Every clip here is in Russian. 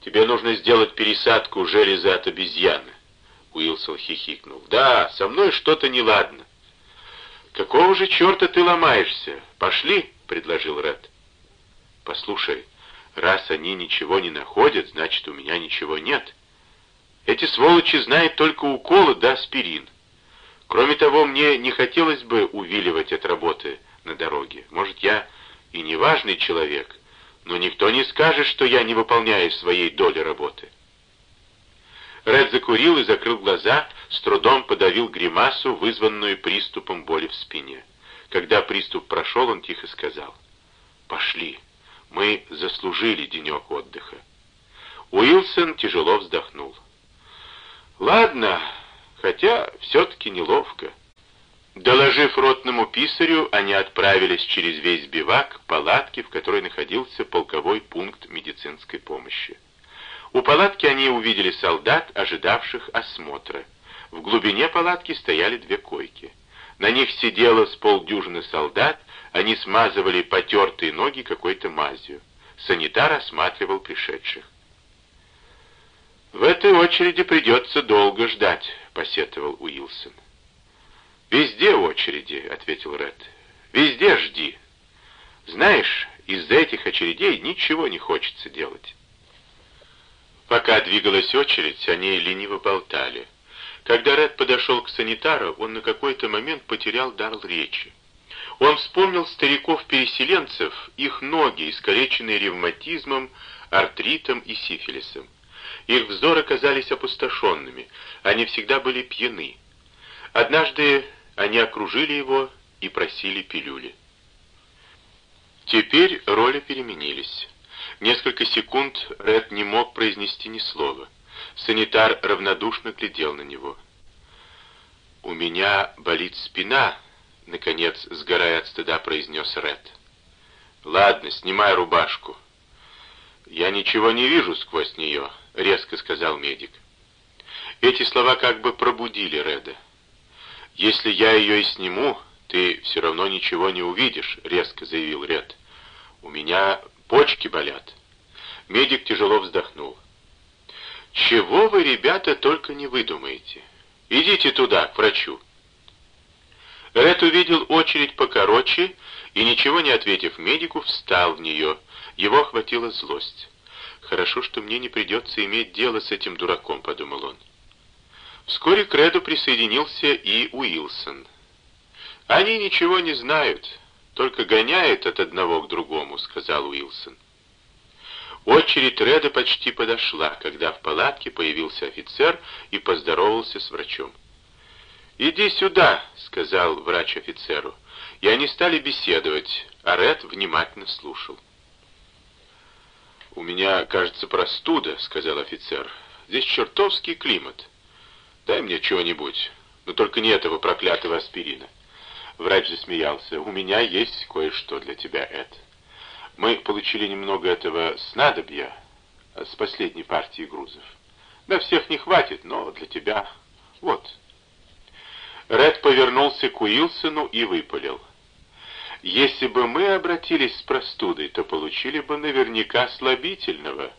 Тебе нужно сделать пересадку железа от обезьяны. Уилсон хихикнул. Да, со мной что-то неладно. Какого же черта ты ломаешься? Пошли, предложил Ред. Послушай, раз они ничего не находят, значит, у меня ничего нет. Эти сволочи знают только уколы да аспирин. Кроме того, мне не хотелось бы увиливать от работы на дороге. Может, я и не важный человек, но никто не скажет, что я не выполняю своей доли работы. Ред закурил и закрыл глаза, с трудом подавил гримасу, вызванную приступом боли в спине. Когда приступ прошел, он тихо сказал, «Пошли, мы заслужили денек отдыха». Уилсон тяжело вздохнул. «Ладно, хотя все-таки неловко». Доложив ротному писарю, они отправились через весь бивак к палатке, в которой находился полковой пункт медицинской помощи. У палатки они увидели солдат, ожидавших осмотра. В глубине палатки стояли две койки. На них сидело с полдюжины солдат, они смазывали потертые ноги какой-то мазью. Санитар осматривал пришедших. «В этой очереди придется долго ждать», — посетовал Уилсон. «Везде очереди», — ответил Ред. «Везде жди. Знаешь, из-за этих очередей ничего не хочется делать». Пока двигалась очередь, они лениво болтали. Когда Ред подошел к санитару, он на какой-то момент потерял дар речи. Он вспомнил стариков-переселенцев, их ноги, искалеченные ревматизмом, артритом и сифилисом. Их взоры казались опустошенными, они всегда были пьяны. Однажды они окружили его и просили пилюли. Теперь роли переменились. Несколько секунд Ред не мог произнести ни слова. Санитар равнодушно глядел на него. «У меня болит спина», — наконец, сгорая от стыда, произнес Ред. «Ладно, снимай рубашку». «Я ничего не вижу сквозь нее», — резко сказал медик. Эти слова как бы пробудили Реда. «Если я ее и сниму, ты все равно ничего не увидишь», — резко заявил Ред. «У меня Почки болят. Медик тяжело вздохнул. Чего вы, ребята, только не выдумаете. Идите туда, к врачу. Ред увидел очередь покороче и, ничего не ответив медику, встал в нее. Его охватила злость. «Хорошо, что мне не придется иметь дело с этим дураком», — подумал он. Вскоре к Реду присоединился и Уилсон. «Они ничего не знают только гоняет от одного к другому», — сказал Уилсон. Очередь Реда почти подошла, когда в палатке появился офицер и поздоровался с врачом. «Иди сюда», — сказал врач офицеру, и они стали беседовать, а Ред внимательно слушал. «У меня, кажется, простуда», — сказал офицер. «Здесь чертовский климат. Дай мне чего-нибудь, но только не этого проклятого аспирина». Врач засмеялся. «У меня есть кое-что для тебя, Эд. Мы получили немного этого снадобья с последней партии грузов. На всех не хватит, но для тебя... Вот». Ред повернулся к Уилсону и выпалил. «Если бы мы обратились с простудой, то получили бы наверняка слабительного».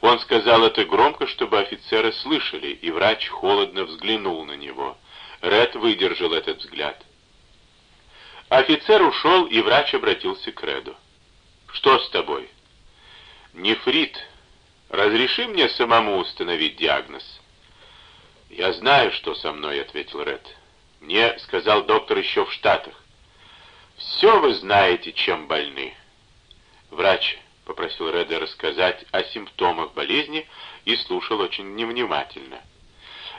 Он сказал это громко, чтобы офицеры слышали, и врач холодно взглянул на него. Ред выдержал этот взгляд. Офицер ушел, и врач обратился к Реду. «Что с тобой?» «Нефрит. Разреши мне самому установить диагноз». «Я знаю, что со мной», — ответил Ред. «Мне сказал доктор еще в Штатах». «Все вы знаете, чем больны». Врач попросил Реда рассказать о симптомах болезни и слушал очень невнимательно.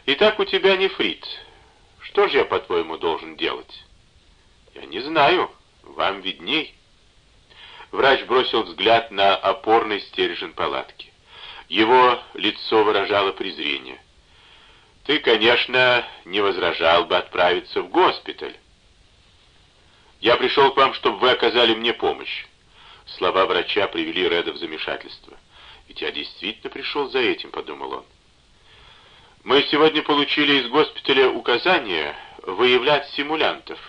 «Итак, у тебя нефрит. Что же я, по-твоему, должен делать?» «Я не знаю. Вам видней». Врач бросил взгляд на опорный стержень палатки. Его лицо выражало презрение. «Ты, конечно, не возражал бы отправиться в госпиталь. Я пришел к вам, чтобы вы оказали мне помощь». Слова врача привели Реда в замешательство. «Ведь я действительно пришел за этим», — подумал он. «Мы сегодня получили из госпиталя указание выявлять симулянтов.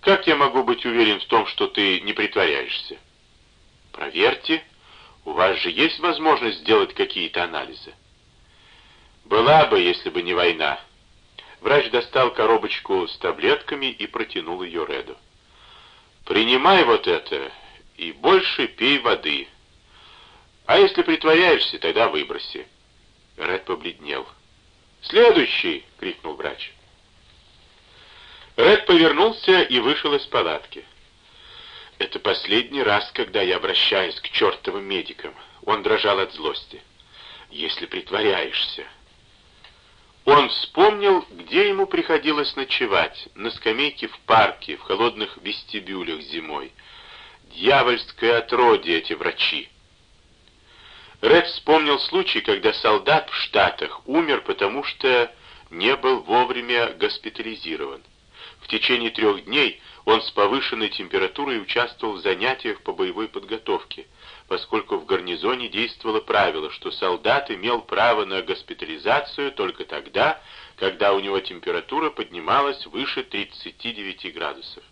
Как я могу быть уверен в том, что ты не притворяешься? Проверьте. У вас же есть возможность сделать какие-то анализы? Была бы, если бы не война. Врач достал коробочку с таблетками и протянул ее Реду. Принимай вот это и больше пей воды. А если притворяешься, тогда выброси. Ред побледнел. «Следующий!» — крикнул врач. Ред повернулся и вышел из палатки. «Это последний раз, когда я обращаюсь к чертовым медикам». Он дрожал от злости. «Если притворяешься...» Он вспомнил, где ему приходилось ночевать, на скамейке в парке, в холодных вестибюлях зимой. Дьявольское отродье эти врачи. Ред вспомнил случай, когда солдат в Штатах умер, потому что не был вовремя госпитализирован. В течение трех дней он с повышенной температурой участвовал в занятиях по боевой подготовке, поскольку в гарнизоне действовало правило, что солдат имел право на госпитализацию только тогда, когда у него температура поднималась выше 39 градусов.